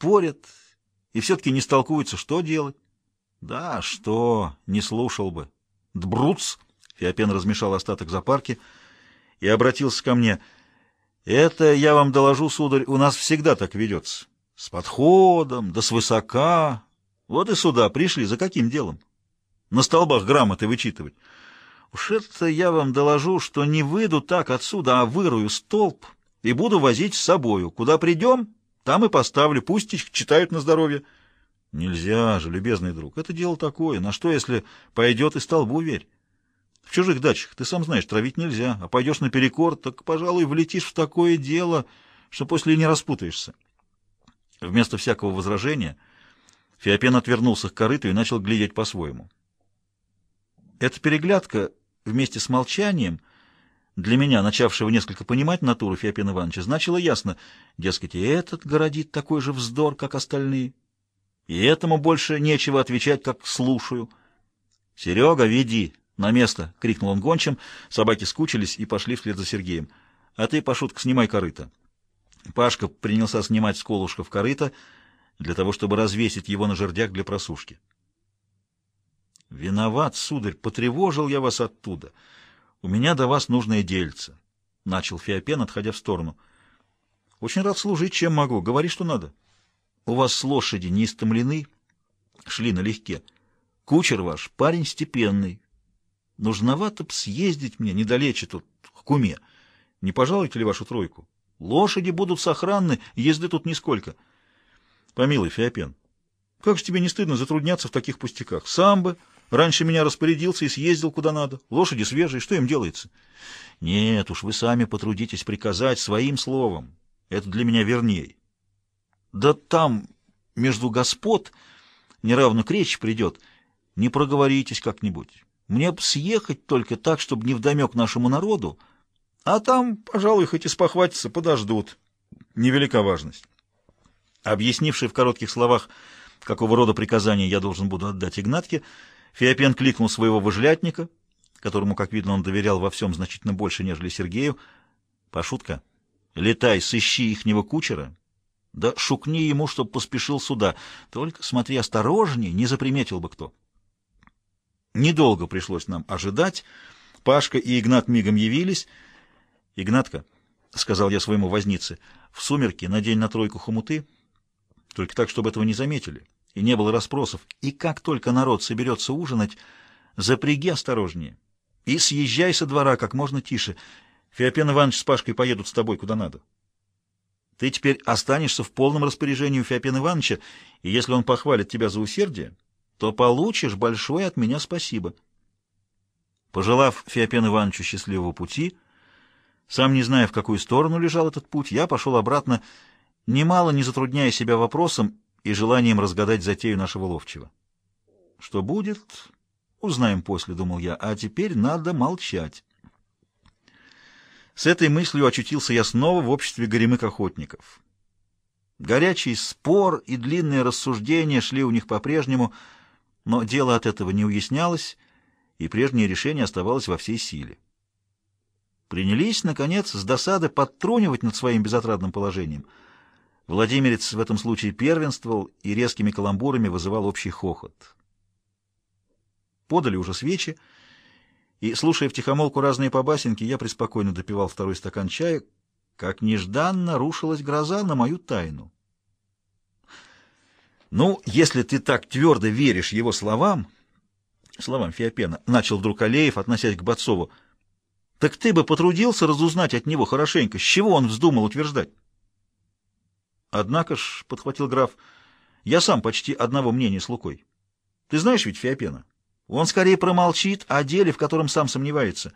спорят и все-таки не столкуются, что делать. Да, что, не слушал бы. Дбруц, Феопен размешал остаток запарки и обратился ко мне. Это, я вам доложу, сударь, у нас всегда так ведется. С подходом, да свысока. Вот и сюда пришли, за каким делом? На столбах грамоты вычитывать. Уж это я вам доложу, что не выйду так отсюда, а вырую столб и буду возить с собою. Куда придем, там и поставлю, пусть их читают на здоровье. Нельзя же, любезный друг, это дело такое. На что, если пойдет и столбу верь? В чужих дачах, ты сам знаешь, травить нельзя, а пойдешь наперекор, так, пожалуй, влетишь в такое дело, что после и не распутаешься. Вместо всякого возражения Феопен отвернулся к корыту и начал глядеть по-своему. Эта переглядка вместе с молчанием для меня, начавшего несколько понимать натуру Феопена Ивановича, значило ясно, дескать, и этот городит такой же вздор, как остальные, и этому больше нечего отвечать, как слушаю. «Серега, веди на место!» — крикнул он гончим, собаки скучились и пошли вслед за Сергеем. «А ты, Пашутка, снимай корыто». Пашка принялся снимать с колышков корыто для того, чтобы развесить его на жердях для просушки. «Виноват, сударь, потревожил я вас оттуда». «У меня до вас нужное дельце», — начал Феопен, отходя в сторону. «Очень рад служить, чем могу. Говори, что надо. У вас лошади не истомлены, шли налегке. Кучер ваш, парень степенный. Нужновато б съездить мне недалече тут, к куме. Не пожалуйте ли вашу тройку? Лошади будут сохранны, езды тут нисколько. Помилуй, Феопен, как же тебе не стыдно затрудняться в таких пустяках? Сам бы Раньше меня распорядился и съездил куда надо. Лошади свежие, что им делается? Нет уж, вы сами потрудитесь приказать своим словом. Это для меня верней. Да там, между господ, неравно к речи придет. Не проговоритесь как-нибудь. Мне б съехать только так, чтобы не вдомек нашему народу, а там, пожалуй, хоть и спохватятся, подождут. Невелика важность. Объяснивший в коротких словах, какого рода приказания я должен буду отдать Игнатке, Феопен кликнул своего выжлятника, которому, как видно, он доверял во всем значительно больше, нежели Сергею. «Пашутка, летай, сыщи ихнего кучера, да шукни ему, чтоб поспешил сюда. Только смотри осторожнее, не заприметил бы кто». Недолго пришлось нам ожидать. Пашка и Игнат мигом явились. «Игнатка», — сказал я своему вознице, — «в сумерки надень на тройку хомуты, только так, чтобы этого не заметили» и не было расспросов. И как только народ соберется ужинать, запряги осторожнее и съезжай со двора как можно тише. Феопен Иванович с Пашкой поедут с тобой куда надо. Ты теперь останешься в полном распоряжении у Феопена Ивановича, и если он похвалит тебя за усердие, то получишь большое от меня спасибо. Пожелав Феопену Ивановичу счастливого пути, сам не зная, в какую сторону лежал этот путь, я пошел обратно, немало не затрудняя себя вопросом, и желанием разгадать затею нашего ловчего. Что будет, узнаем после, думал я, а теперь надо молчать. С этой мыслью очутился я снова в обществе горемык охотников. Горячий спор и длинные рассуждения шли у них по-прежнему, но дело от этого не уяснялось, и прежнее решение оставалось во всей силе. Принялись, наконец, с досады подтрунивать над своим безотрадным положением — Владимирец в этом случае первенствовал и резкими каламбурами вызывал общий хохот. Подали уже свечи, и, слушая втихомолку разные побасенки, я преспокойно допивал второй стакан чая, как нежданно рушилась гроза на мою тайну. «Ну, если ты так твердо веришь его словам...» Словам Феопена, начал вдруг Алеев, относясь к Бацову. «Так ты бы потрудился разузнать от него хорошенько, с чего он вздумал утверждать?» Однако ж, — подхватил граф, — я сам почти одного мнения с Лукой. Ты знаешь ведь Феопена? Он скорее промолчит о деле, в котором сам сомневается.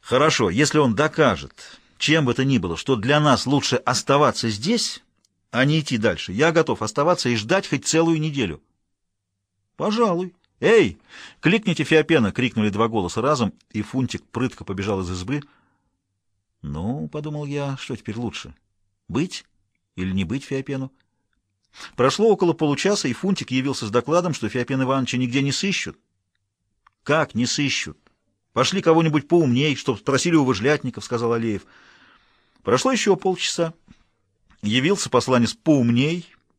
Хорошо, если он докажет, чем бы то ни было, что для нас лучше оставаться здесь, а не идти дальше, я готов оставаться и ждать хоть целую неделю. Пожалуй. «Эй, кликните Феопена!» — крикнули два голоса разом, и Фунтик прытко побежал из избы. «Ну, — подумал я, — что теперь лучше? Быть или не быть Феопену? Прошло около получаса, и Фунтик явился с докладом, что Феопен Ивановича нигде не сыщут. Как не сыщут? Пошли кого-нибудь поумней, чтоб спросили у выжлятников, — сказал Алеев. Прошло еще полчаса, Явился посланец поумней,